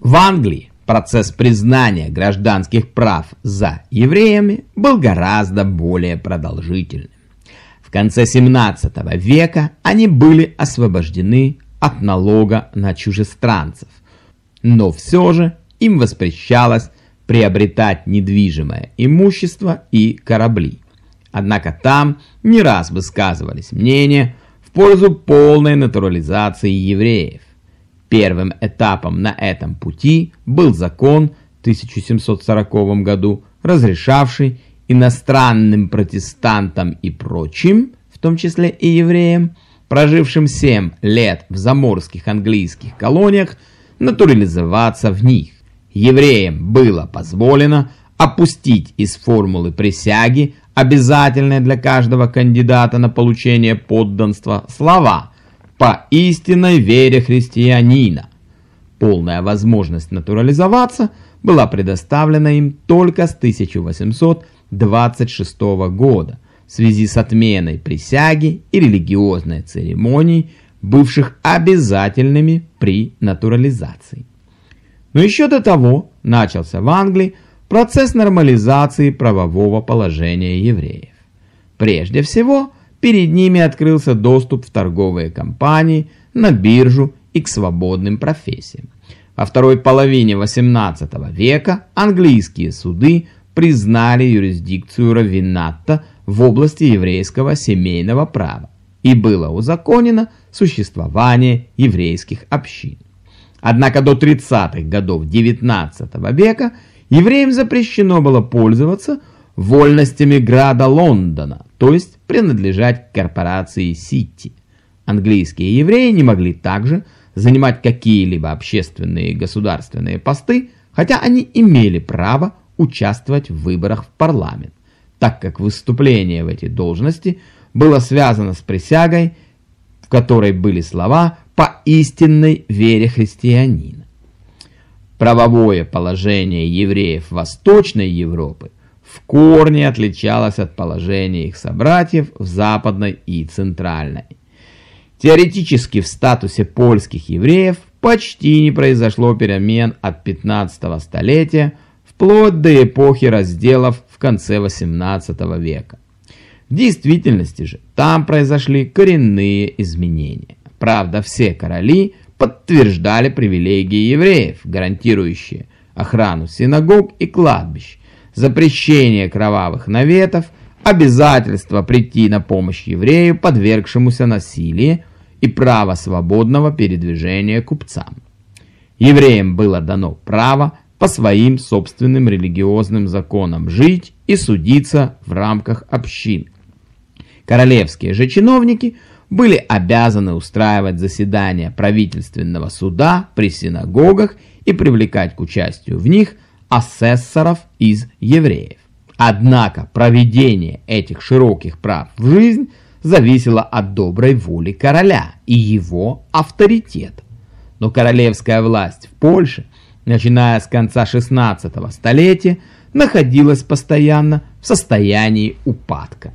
В Англии процесс признания гражданских прав за евреями был гораздо более продолжительным. В конце 17 века они были освобождены от налога на чужестранцев, но все же им воспрещалось приобретать недвижимое имущество и корабли. Однако там не раз высказывались мнения в пользу полной натурализации евреев. Первым этапом на этом пути был закон в 1740 году, разрешавший иностранным протестантам и прочим, в том числе и евреям, прожившим 7 лет в заморских английских колониях, натурализоваться в них. Евреям было позволено опустить из формулы присяги, обязательной для каждого кандидата на получение подданства, слова «по истинной вере христианина». Полная возможность натурализоваться была предоставлена им только с 1826 года в связи с отменой присяги и религиозной церемоний, бывших обязательными при натурализации. Но еще до того начался в Англии процесс нормализации правового положения евреев. Прежде всего, перед ними открылся доступ в торговые компании, на биржу и к свободным профессиям. Во второй половине XVIII века английские суды признали юрисдикцию раввината в области еврейского семейного права и было узаконено существование еврейских общин. Однако до 30-х годов XIX века евреям запрещено было пользоваться вольностями града Лондона, то есть принадлежать корпорации Сити. Английские евреи не могли также занимать какие-либо общественные и государственные посты, хотя они имели право участвовать в выборах в парламент, так как выступление в эти должности было связано с присягой, в которой были слова по истинной вере христианина. Правовое положение евреев Восточной Европы в корне отличалось от положения их собратьев в Западной и Центральной. Теоретически в статусе польских евреев почти не произошло перемен от 15 столетия вплоть до эпохи разделов в конце 18 века. В действительности же там произошли коренные изменения. Правда, все короли подтверждали привилегии евреев, гарантирующие охрану синагог и кладбищ, запрещение кровавых наветов, обязательство прийти на помощь еврею, подвергшемуся насилию, и право свободного передвижения купцам. Евреям было дано право по своим собственным религиозным законам жить и судиться в рамках общин. Королевские же чиновники – были обязаны устраивать заседания правительственного суда при синагогах и привлекать к участию в них асессоров из евреев. Однако проведение этих широких прав в жизнь зависело от доброй воли короля и его авторитета. Но королевская власть в Польше, начиная с конца 16 столетия, находилась постоянно в состоянии упадка.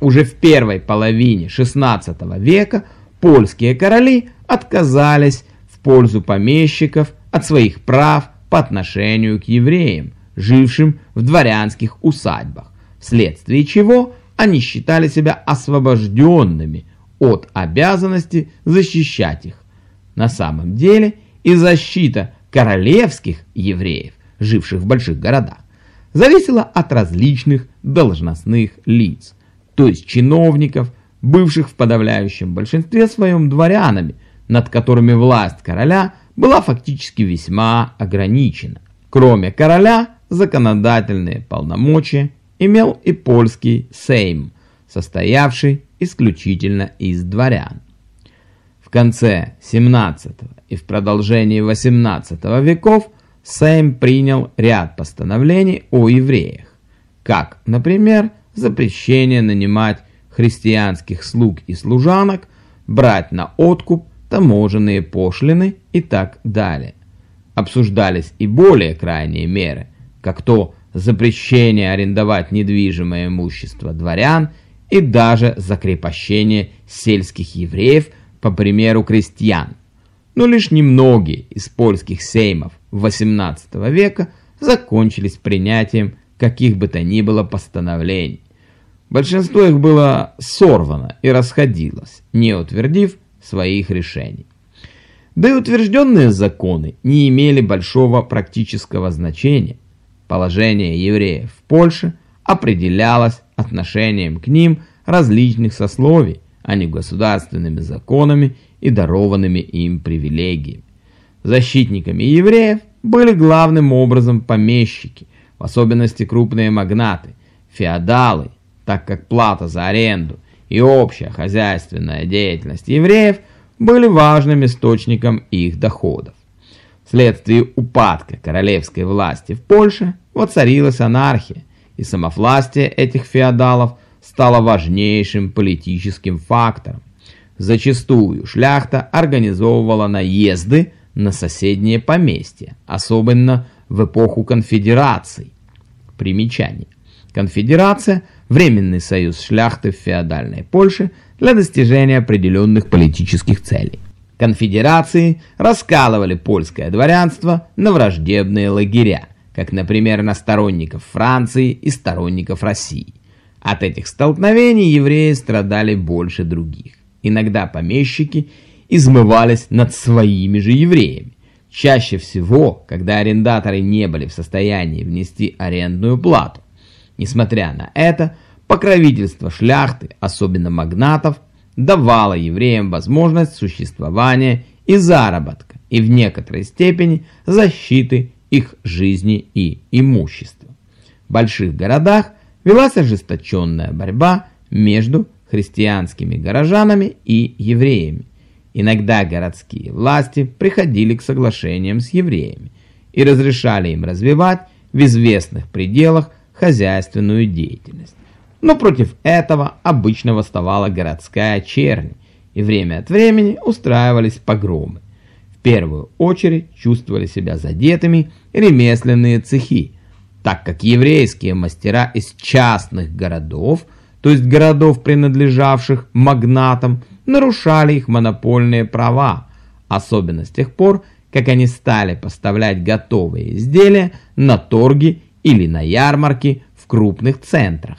Уже в первой половине XVI века польские короли отказались в пользу помещиков от своих прав по отношению к евреям, жившим в дворянских усадьбах, вследствие чего они считали себя освобожденными от обязанности защищать их. На самом деле и защита королевских евреев, живших в больших городах, зависела от различных должностных лиц то есть чиновников, бывших в подавляющем большинстве своем дворянами, над которыми власть короля была фактически весьма ограничена. Кроме короля, законодательные полномочия имел и польский сейм, состоявший исключительно из дворян. В конце 17 и в продолжении 18 веков Сейм принял ряд постановлений о евреях, как, например, запрещение нанимать христианских слуг и служанок, брать на откуп таможенные пошлины и так далее. Обсуждались и более крайние меры, как то запрещение арендовать недвижимое имущество дворян и даже закрепощение сельских евреев по примеру крестьян. но лишь немногие из польских сеймов XVIII века закончились принятием каких бы то ни было постановлений. Большинство их было сорвано и расходилось, не утвердив своих решений. Да и утвержденные законы не имели большого практического значения. Положение евреев в Польше определялось отношением к ним различных сословий, а не государственными законами и дарованными им привилегиями. Защитниками евреев были главным образом помещики, в особенности крупные магнаты, феодалы, так как плата за аренду и общая хозяйственная деятельность евреев были важным источником их доходов. Вследствие упадка королевской власти в Польше воцарилась анархия, и самовластие этих феодалов стало важнейшим политическим фактором. Зачастую шляхта организовывала наезды на соседние поместья, особенно в эпоху конфедераций. Примечание. Конфедерация – временный союз шляхты в феодальной Польше для достижения определенных политических целей. Конфедерации раскалывали польское дворянство на враждебные лагеря, как, например, на сторонников Франции и сторонников России. От этих столкновений евреи страдали больше других. Иногда помещики измывались над своими же евреями. Чаще всего, когда арендаторы не были в состоянии внести арендную плату. Несмотря на это, покровительство шляхты, особенно магнатов, давало евреям возможность существования и заработка, и в некоторой степени защиты их жизни и имущества. В больших городах велась ожесточенная борьба между христианскими горожанами и евреями. Иногда городские власти приходили к соглашениям с евреями и разрешали им развивать в известных пределах хозяйственную деятельность. Но против этого обычно восставала городская чернь, и время от времени устраивались погромы. В первую очередь чувствовали себя задетыми ремесленные цехи, так как еврейские мастера из частных городов – то есть городов, принадлежавших магнатам, нарушали их монопольные права, особенно с тех пор, как они стали поставлять готовые изделия на торги или на ярмарки в крупных центрах.